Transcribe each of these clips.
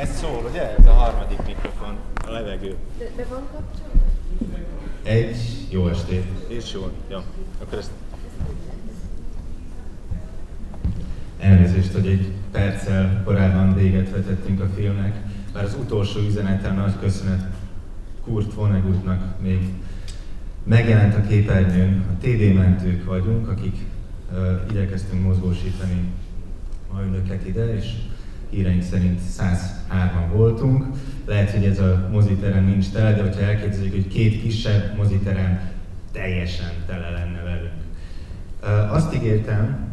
Ez szól, ugye? Ez a harmadik mikrofon, a levegő. De, de van kapcsolat? Egy, jó estét. És jó, jó. Akkor ezt Elnézést, hogy egy perccel korábban véget vetettünk a filmnek, bár az utolsó üzenetem nagy köszönet Kurt Vonnegutnak még megjelent a képernyőn. A TV mentők vagyunk, akik uh, igyekeztünk mozgósítani a önöket ide, és híreink szerint 103-an voltunk. Lehet, hogy ez a moziterem nincs tele, de hogyha elképzeljük, hogy két kisebb moziterem teljesen tele lenne velünk. Azt ígértem,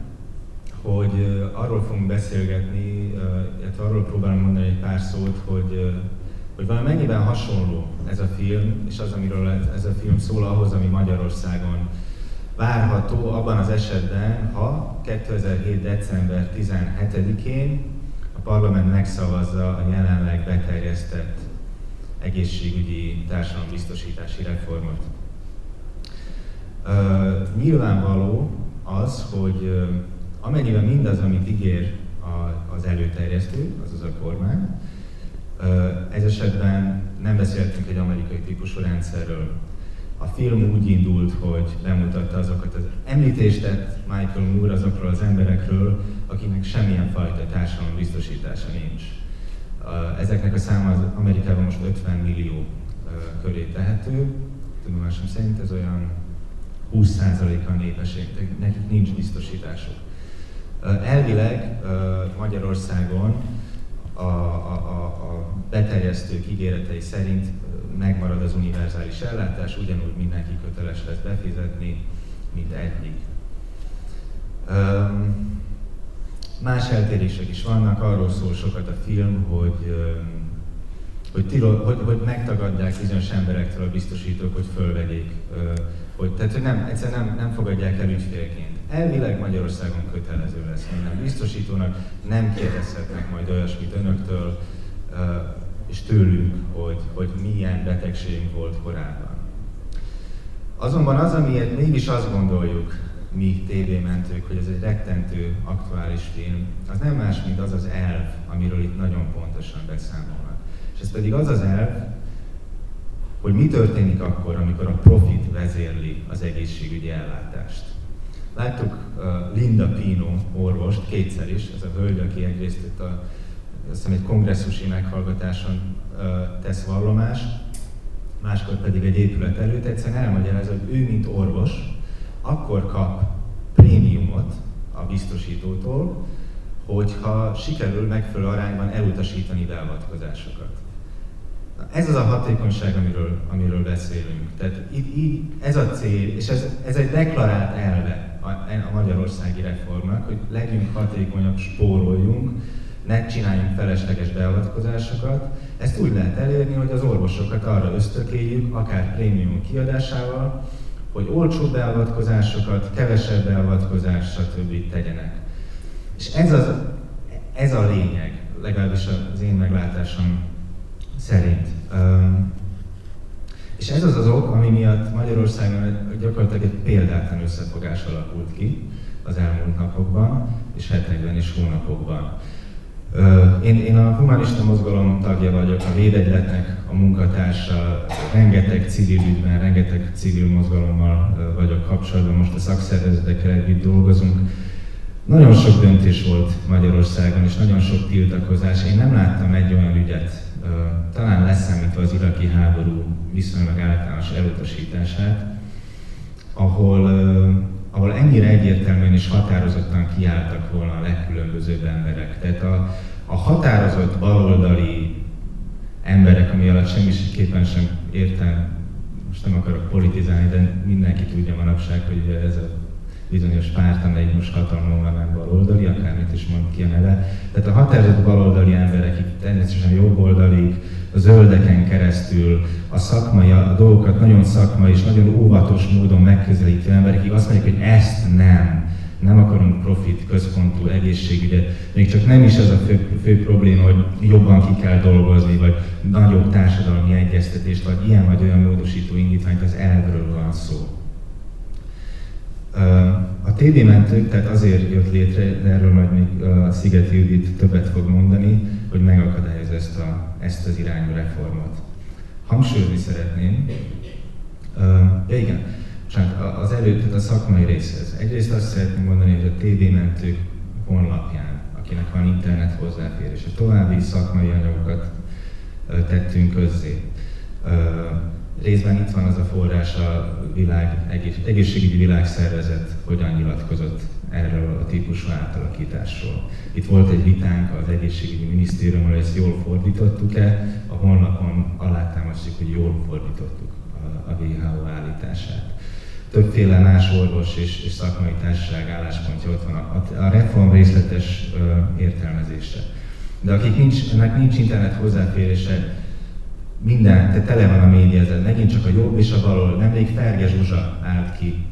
hogy arról fogunk beszélgetni, illetve arról próbálom mondani egy pár szót, hogy, hogy valamennyiben hasonló ez a film, és az, amiről ez a film szól, ahhoz, ami Magyarországon várható abban az esetben, ha 2007. december 17-én a parlament megszavazza a jelenleg beterjesztett egészségügyi társadalombiztosítási reformot. Uh, nyilvánvaló az, hogy uh, amennyiben mindaz, amit ígér a, az előterjesztő, azaz a kormány, ez esetben nem beszéltünk egy amerikai típusú rendszerről. A film úgy indult, hogy bemutatta azokat az említést tett Michael Moore azokról az emberekről, akiknek semmilyen fajta társadalom biztosítása nincs. Ezeknek a száma az Amerikában most 50 millió köré tehető, tudomásom szerint ez olyan 20%-a a népességnek, nekik nincs biztosításuk. Elvileg Magyarországon a, a, a, a beterjesztők ígéretei szerint megmarad az univerzális ellátás, ugyanúgy mindenki köteles lesz befizetni, mint eddig. Más eltérések is vannak, arról szól sokat a film, hogy, hogy, tilo, hogy, hogy megtagadják bizonyos emberektől a biztosítók, hogy fölvegyék, hogy, tehát hogy nem, egyszerűen nem, nem fogadják el ügyfélként. Elvileg Magyarországon kötelező lesz minden biztosítónak, nem kérdezhetnek majd olyasmit önöktől és tőlünk, hogy, hogy milyen betegségünk volt korábban. Azonban az, amiért mégis azt gondoljuk, mi tévémentők, hogy ez egy rettentő aktuális film, az nem más, mint az az elv, amiről itt nagyon pontosan beszámolnak. És ez pedig az az elv, hogy mi történik akkor, amikor a profit vezérli az egészségügyi ellátást. Láttuk uh, Linda Pino orvost kétszer is, ez a hölgy, aki egyrészt itt a, azt hiszem egy kongresszusi meghallgatáson tesz vallomást, máskor pedig egy épület előtt, egyszerűen elmagyarázza, hogy ő, mint orvos, akkor kap prémiumot a biztosítótól, hogyha sikerül megfelelő arányban elutasítani beavatkozásokat. Ez az a hatékonyság, amiről, amiről beszélünk. Tehát így, így ez a cél, és ez, ez egy deklarált elve a, a magyarországi reformnak, hogy legyünk hatékonyak, spóroljunk, ne csináljunk felesleges beavatkozásokat. Ezt úgy lehet elérni, hogy az orvosokat arra ösztökéljük, akár prémium kiadásával, hogy olcsó beavatkozásokat, kevesebb beavatkozást, stb. tegyenek. És ez, az, ez a lényeg, legalábbis az én meglátásom szerint. És ez az az ok, ami miatt Magyarországon gyakorlatilag egy példátlan összefogás alakult ki az elmúlt napokban, és hetekben és hónapokban. Én, én a humanista mozgalom tagja vagyok, a Védegyletnek a munkatársa, rengeteg civil ügyben, rengeteg civil mozgalommal vagyok kapcsolatban, most a szakszervezetekkel együtt dolgozunk. Nagyon sok döntés volt Magyarországon, és nagyon sok tiltakozás. Én nem láttam egy olyan ügyet, talán leszámítva az iraki háború viszonylag általános elutasítását, ahol, ahol ennyire egyértelműen és határozottan kiálltak volna a legkülönbözőbb emberek. Tehát a, a határozott baloldali emberek, ami alatt semmiképpen sem értem, most nem akarok politizálni, de mindenki tudja manapság, hogy ez a bizonyos párt, amelyik most hatalmon van, nem baloldali, akármit is mond ki a neve. Tehát a határozott baloldali emberek, természetesen jobboldali, a zöldeken keresztül a szakmai, a dolgokat nagyon szakmai és nagyon óvatos módon megközelítő emberek, akik azt mondják, hogy ezt nem, nem akarunk profit központú egészségügyet. Még csak nem is ez a fő, fő probléma, hogy jobban ki kell dolgozni, vagy nagyobb társadalmi egyeztetést, vagy ilyen vagy olyan módosító indítványt, az elvről van szó. A TD mentők tehát azért jött létre, de erről majd még a Sziget Judit többet fog mondani, hogy megakadályozza ezt, a, ezt az irányú reformot. Hangsúlyozni szeretném, ja igen, csak az előtt a szakmai részhez. Egyrészt azt szeretném mondani, hogy a TD mentők honlapján, akinek van internet hozzáférése, további szakmai anyagokat tettünk közzé. Részben itt van az a forrás a világ, egészségügyi világszervezet hogyan nyilatkozott erről a típusú átalakításról. Itt volt egy vitánk az egészségügyi minisztériummal, hogy ezt jól fordítottuk-e, a honlapon alátámasztjuk, hogy jól fordítottuk a WHO állítását. Többféle más orvos és, és szakmai társaság álláspontja ott van a, a reform részletes ö, értelmezése. De akik nincs, ennek nincs internet hozzáférése, minden, te tele van a média ezzel, megint csak a jobb és a bal nemrég Ferge Zsuzsa állt ki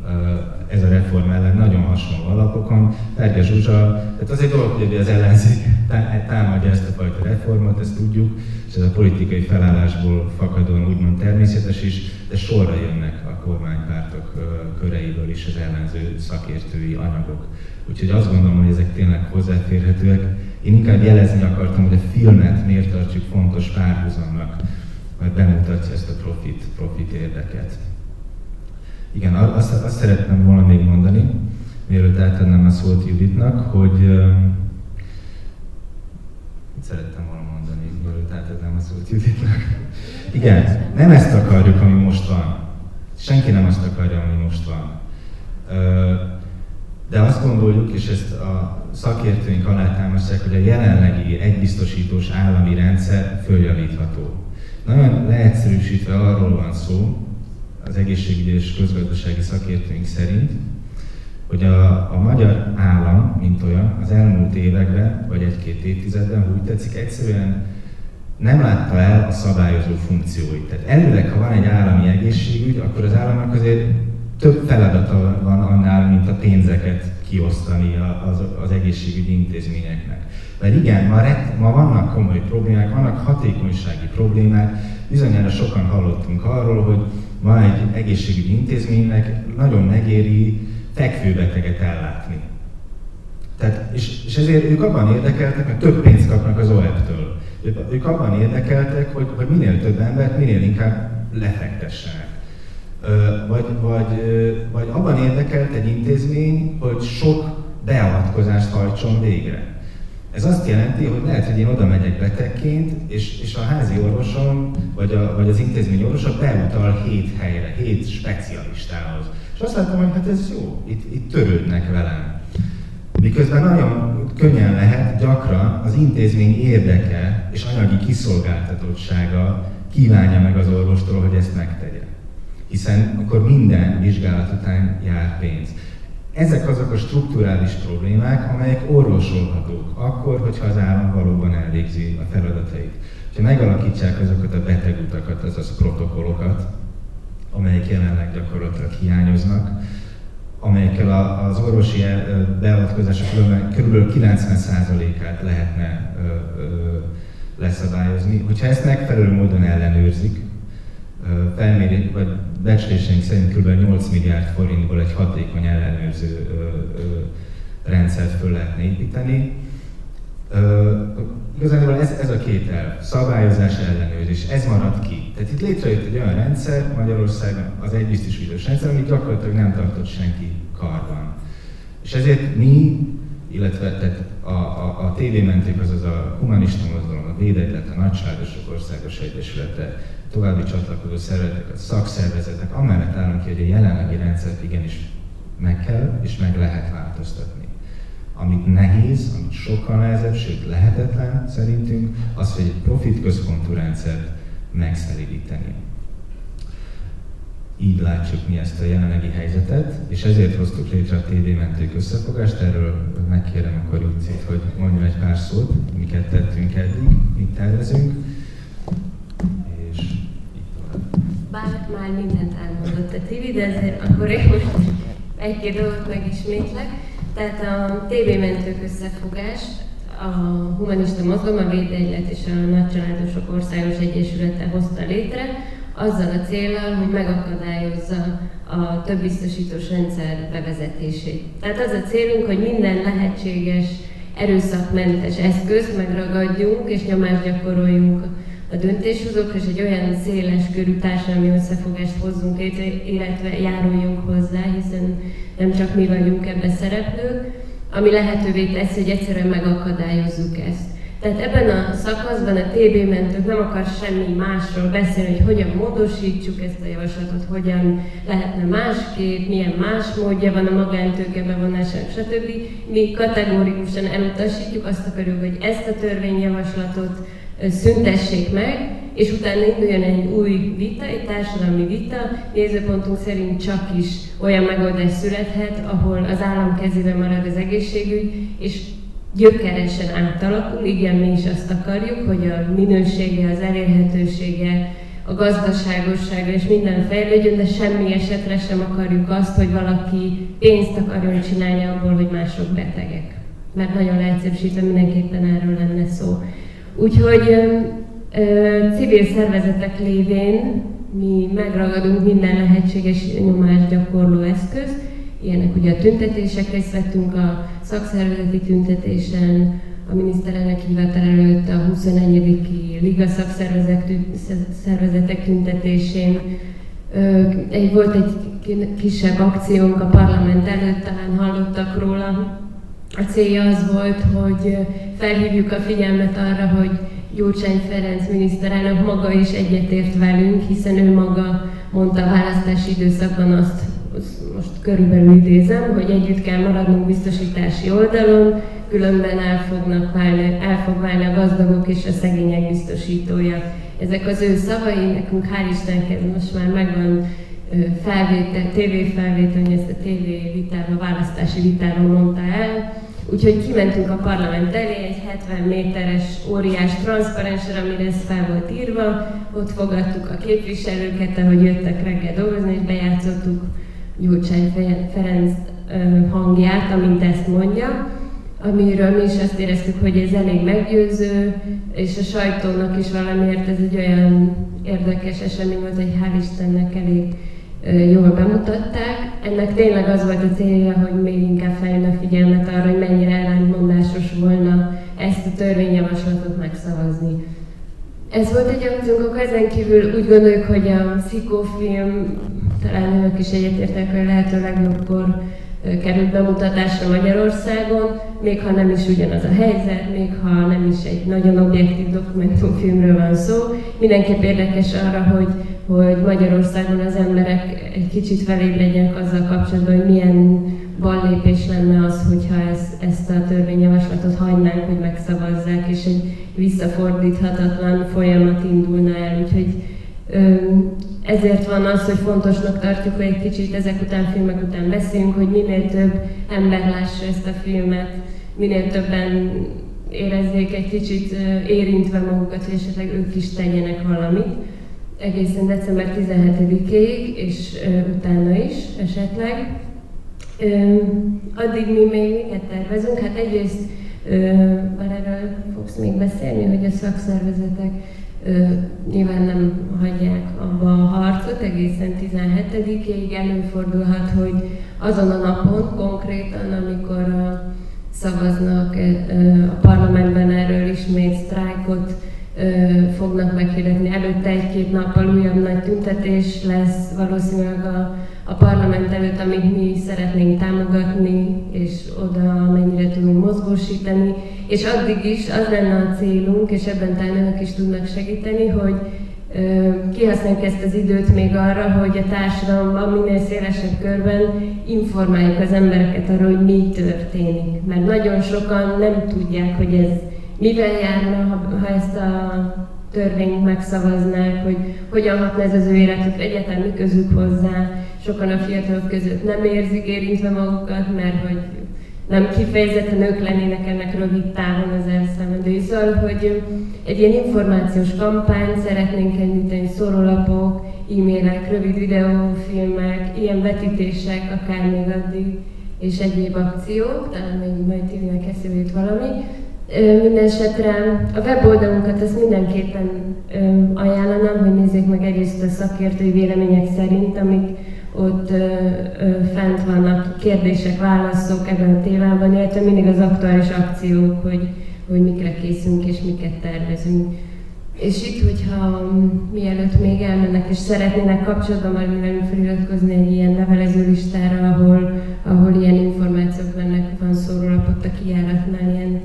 ez a reform ellen nagyon hasonló alapokon. Ferge Zsuzsa, tehát az egy dolog, hogy az ellenzék támadja ezt a fajta reformot, ezt tudjuk, és ez a politikai felállásból fakadóan úgymond természetes is, de sorra jönnek a kormánypártok köreiből is az ellenző szakértői anyagok. Úgyhogy azt gondolom, hogy ezek tényleg hozzáférhetőek. Én inkább jelezni akartam, hogy a filmet miért tartjuk fontos párhuzamnak majd bemutatja ezt a profit, profit érdeket. Igen, azt, azt szeretném volna még mondani, mielőtt átadnám a szót Juditnak, hogy mit szerettem volna mondani, mielőtt átadnám a szót Juditnak. Igen, nem ezt akarjuk, ami most van. Senki nem azt akarja, ami most van. De azt gondoljuk, és ezt a szakértőink alátámasztják, hogy a jelenlegi egybiztosítós állami rendszer följavítható. Nagyon leegyszerűsítve arról van szó, az egészségügyi és közgazdasági szakértőink szerint, hogy a, a magyar állam, mint olyan, az elmúlt években, vagy egy-két évtizedben, úgy tetszik, egyszerűen nem látta el a szabályozó funkcióit. Tehát elvileg, ha van egy állami egészségügy, akkor az államnak azért több feladata van annál, mint a pénzeket kiosztani az, az egészségügyi intézményeknek. Mert igen, ma, ret, ma vannak komoly problémák, vannak hatékonysági problémák, bizonyára sokan hallottunk arról, hogy ma egy egészségügyi intézménynek nagyon megéri fekvőbeteget ellátni. Tehát, és, és ezért ők abban érdekeltek, mert több pénzt kapnak az OEP-től. Ők, ők abban érdekeltek, hogy, hogy minél több embert minél inkább lefektessenek. Vagy, vagy, vagy abban érdekelt egy intézmény, hogy sok beavatkozást hajtson végre. Ez azt jelenti, hogy lehet, hogy én oda megyek betegként, és, és a házi orvosom, vagy, a, vagy az intézmény orvosa beutal hét helyre, hét specialistához. És azt látom, hogy hát ez jó, itt, itt törődnek velem. Miközben nagyon könnyen lehet, gyakran az intézmény érdeke és anyagi kiszolgáltatottsága kívánja meg az orvostól, hogy ezt megtegye. Hiszen akkor minden vizsgálat után jár pénz. Ezek azok a strukturális problémák, amelyek orvosolhatók akkor, hogyha az állam valóban elvégzi a feladatait. Ha megalakítsák azokat a betegutakat, azaz protokollokat, amelyek jelenleg gyakorlatilag hiányoznak, amelyekkel az orvosi beavatkozások kb. 90%-át lehetne leszabályozni. Hogyha ezt megfelelő módon ellenőrzik, felméri, vagy becsléseink szerint kb. 8 milliárd forintból egy hatékony ellenőrző rendszert föl lehetne építeni. Igazából ez, ez a két elv, szabályozás, ellenőrzés, ez marad ki. Tehát itt létrejött egy olyan rendszer Magyarországon, az egybiztosítós rendszer, amit gyakorlatilag nem tartott senki karban. És ezért mi, illetve tehát a, a, a tévémentők, azaz a humanista mozdulom, a Védegylet, a Nagyságosok Országos Egyesülete, további csatlakozó szervezetek, a szakszervezetek, amellett állunk ki, hogy a jelenlegi rendszert igenis meg kell és meg lehet változtatni. Amit nehéz, amit sokkal nehezebb, sőt lehetetlen szerintünk, az, hogy egy profit központú rendszert megszelidíteni. Így látjuk mi ezt a jelenlegi helyzetet, és ezért hoztuk létre a TD mentők összefogást. Erről megkérem akkor Jucit, hogy mondjon egy pár szót, miket tettünk eddig, mit tervezünk bár már mindent elmondott a Tibi, de ezért akkor én most egy-két dolgot megismétlek. Tehát a TV mentők összefogás, a Humanista Mozgalom, a Védegylet és a Nagycsaládosok Országos Egyesülete hozta létre, azzal a célral, hogy megakadályozza a több biztosítós rendszer bevezetését. Tehát az a célunk, hogy minden lehetséges erőszakmentes eszközt megragadjunk és nyomást gyakoroljunk a döntéshozók, és egy olyan széles körű társadalmi összefogást hozzunk létre, illetve járuljunk hozzá, hiszen nem csak mi vagyunk ebbe szereplők, ami lehetővé teszi, hogy egyszerűen megakadályozzuk ezt. Tehát ebben a szakaszban a TB mentők nem akar semmi másról beszélni, hogy hogyan módosítsuk ezt a javaslatot, hogyan lehetne másképp, milyen más módja van a magántőke bevonásának, stb. Mi kategórikusan elutasítjuk, azt akarjuk, hogy ezt a törvényjavaslatot szüntessék meg, és utána induljon egy új vita, egy társadalmi vita, nézőpontunk szerint csak is olyan megoldás születhet, ahol az állam kezében marad az egészségügy, és gyökeresen átalakul, igen, mi is azt akarjuk, hogy a minősége, az elérhetősége, a gazdaságossága és minden fejlődjön, de semmi esetre sem akarjuk azt, hogy valaki pénzt akarjon csinálni abból, hogy mások betegek. Mert nagyon leegyszerűsítve mindenképpen erről lenne szó. Úgyhogy ö, civil szervezetek lévén mi megragadunk minden lehetséges gyakorló eszközt, ilyenek ugye a tüntetések, részt vettünk a szakszervezeti tüntetésen, a miniszterelnök hivatal előtt a 21. Liga szakszervezetek tüntetésén. Egy, volt egy kisebb akciónk a parlament előtt, talán hallottak róla. A célja az volt, hogy felhívjuk a figyelmet arra, hogy Gyurcsány Ferenc miniszterelnök maga is egyetért velünk, hiszen ő maga mondta a választási időszakban azt, most körülbelül idézem, hogy együtt kell maradnunk biztosítási oldalon, különben el, fognak válni, el fog válni a gazdagok és a szegények biztosítója. Ezek az ő szavai, nekünk hál' Istenhez most már megvan felvétel, tévéfelvétel, hogy ezt a tévé vitára, választási vitára mondta el, Úgyhogy kimentünk a parlament elé egy 70 méteres óriás transzparensre, amire ez fel volt írva, ott fogadtuk a képviselőket, ahogy jöttek reggel dolgozni, és bejátszottuk Gyurcsány Ferenc hangját, amint ezt mondja, amiről mi is azt éreztük, hogy ez elég meggyőző, és a sajtónak is valamiért ez egy olyan érdekes esemény volt, hogy hál' Istennek elég jól bemutatták. Ennek tényleg az volt a célja, hogy még inkább fejlődne a figyelmet arra, hogy mennyire ellentmondásos volna ezt a törvényjavaslatot megszavazni. Ez volt egy akciónk, ezen kívül úgy gondoljuk, hogy a szikófilm, talán önök is egyetértek, hogy lehető legjobbkor került bemutatásra Magyarországon, még ha nem is ugyanaz a helyzet, még ha nem is egy nagyon objektív dokumentumfilmről van szó, mindenképp érdekes arra, hogy, hogy Magyarországon az emberek egy kicsit felébb legyenek azzal kapcsolatban, hogy milyen ballépés lenne az, hogyha ez, ezt a törvényjavaslatot hagynánk, hogy megszavazzák, és egy visszafordíthatatlan folyamat indulna el. Úgyhogy ezért van az, hogy fontosnak tartjuk, hogy egy kicsit ezek után, filmek után beszélünk, hogy minél több ember lássa ezt a filmet, minél többen érezzék egy kicsit érintve magukat, hogy esetleg ők is tegyenek valamit. Egészen december 17-ig, és utána is esetleg. Addig mi még miket tervezünk? Hát egyrészt, már erről fogsz még beszélni, hogy a szakszervezetek nyilván nem hagyják abba a harcot egészen 17-ig. Előfordulhat, hogy azon a napon konkrétan, amikor a, szavaznak a parlamentben erről ismét sztrájkot fognak meghirdetni. Előtte egy-két nappal újabb nagy tüntetés lesz valószínűleg a, a parlament előtt, amit mi szeretnénk támogatni, és oda mennyire tudunk mozgósítani. És addig is az lenne a célunk, és ebben talán önök is tudnak segíteni, hogy kihasználjuk ezt az időt még arra, hogy a társadalomban minél szélesebb körben informáljuk az embereket arról, hogy mi történik. Mert nagyon sokan nem tudják, hogy ez mivel járna, ha, ezt a törvényt megszavaznák, hogy hogyan hatna ez az ő életük, egyáltalán közük hozzá. Sokan a fiatalok között nem érzik érintve magukat, mert hogy nem kifejezetten ők lennének ennek rövid távon az elszenvedői. Szóval, hogy egy ilyen információs kampányt szeretnénk indítani, szórólapok, e-mailek, rövid videófilmek, ilyen vetítések, akár még addig, és egyéb akciók, talán még majd Tivinek eszébe jut valami. Mindenesetre a weboldalunkat ezt mindenképpen ajánlanám, hogy nézzék meg egyrészt a szakértői vélemények szerint, amik ott ö, ö, fent vannak kérdések, válaszok ebben a témában, illetve mindig az aktuális akciók, hogy, hogy mikre készünk és miket tervezünk. És itt, hogyha mielőtt még elmennek és szeretnének kapcsolatban majd velünk feliratkozni egy ilyen levelező listára, ahol, ahol ilyen információk bennek van szórólapot a kijáratnál, ilyen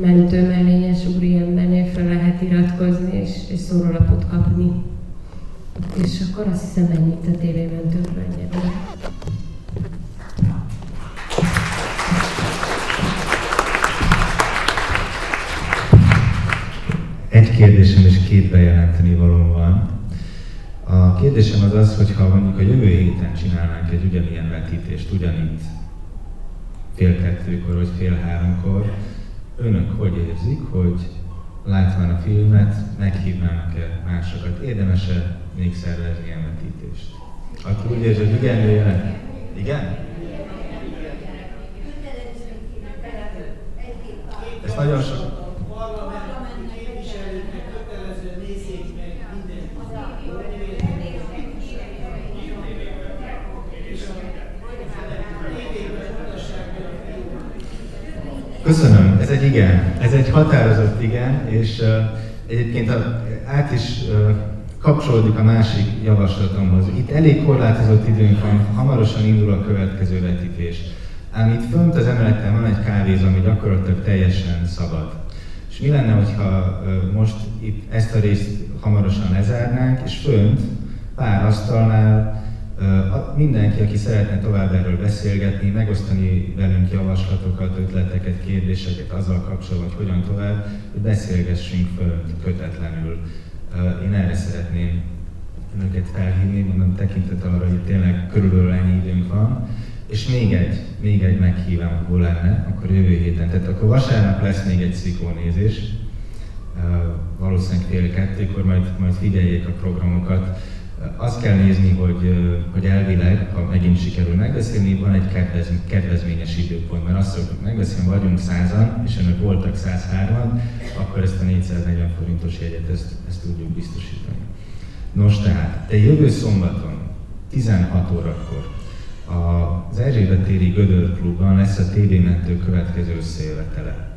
mentő mellényes úriembernél fel lehet iratkozni és, és szórólapot kapni. És akkor azt hiszem ennyit a tévémentőkről egyedül. Egy kérdésem és két bejelenteni való van. A kérdésem az az, hogy ha mondjuk a jövő héten csinálnánk egy ugyanilyen vetítést, ugyanitt fél kettőkor vagy fél háromkor, önök hogy érzik, hogy látván a filmet, meghívnának-e másokat? Érdemes-e még szervezni ilyen vetítést? Aki úgy hogy igen, jöjjön. Igen? Ez nagyon sok. Köszönöm, ez egy igen, ez egy határozott igen, és egyébként át is kapcsolódik a másik javaslatomhoz. Itt elég korlátozott időnk van, hamarosan indul a következő vetítés. Ám itt fönt az emeleten van egy kávézó, ami gyakorlatilag teljesen szabad. És mi lenne, hogyha most itt ezt a részt hamarosan lezárnánk, és fönt pár asztalnál Mindenki, aki szeretne tovább erről beszélgetni, megosztani velünk javaslatokat, ötleteket, kérdéseket azzal kapcsolatban, hogy hogyan tovább, hogy beszélgessünk föl kötetlenül. Én erre szeretném önöket felhívni, mondom tekintet arra, hogy tényleg körülbelül ennyi időnk van. És még egy, még egy meghívám, hol lenne, akkor jövő héten. Tehát akkor vasárnap lesz még egy szikónézés, valószínűleg fél kettőkor, majd, majd figyeljék a programokat azt kell nézni, hogy, hogy elvileg, ha megint sikerül megbeszélni, van egy kedvez, kedvezményes időpont, mert azt szoktuk megbeszélni, vagyunk százan, és önök voltak 103-an, akkor ezt a 440 forintos jegyet, ezt, ezt tudjuk biztosítani. Nos tehát, de jövő szombaton, 16 órakor, az Erzsébet téri Gödör Klubban lesz a TV Mentő következő összejövetele.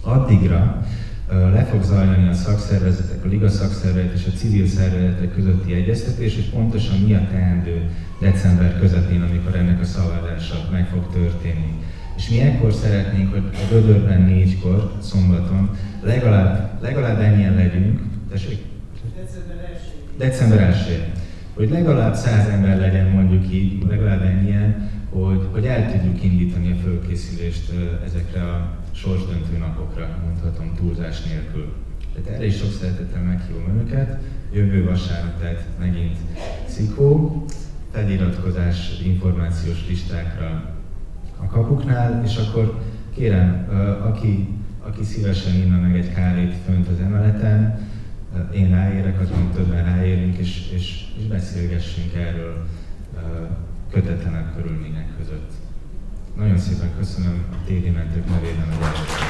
Addigra le fog zajlani a szakszervezetek, a liga szakszervezet és a civil szervezetek közötti egyeztetés, és pontosan mi a teendő december közepén, amikor ennek a szavazása meg fog történni. És mi ekkor szeretnénk, hogy a Gödörben négykor, szombaton, legalább, legalább ennyien legyünk, tessék? December 1 Hogy legalább száz ember legyen mondjuk így, legalább ennyien, hogy, hogy el tudjuk indítani a fölkészülést ezekre a sorsdöntő napokra, mondhatom túlzás nélkül. Tehát erre is sok szeretettel meghívom Önöket. Jövő vasárnap, tehát megint Szikó, feliratkozás információs listákra a kapuknál, és akkor kérem, aki, aki szívesen inna meg egy kávét fönt az emeleten, én ráérek, azon többen ráérünk, és, és, és beszélgessünk erről kötetlenebb körülmények között. Nagyon szépen köszönöm a TV Mentők nevében a.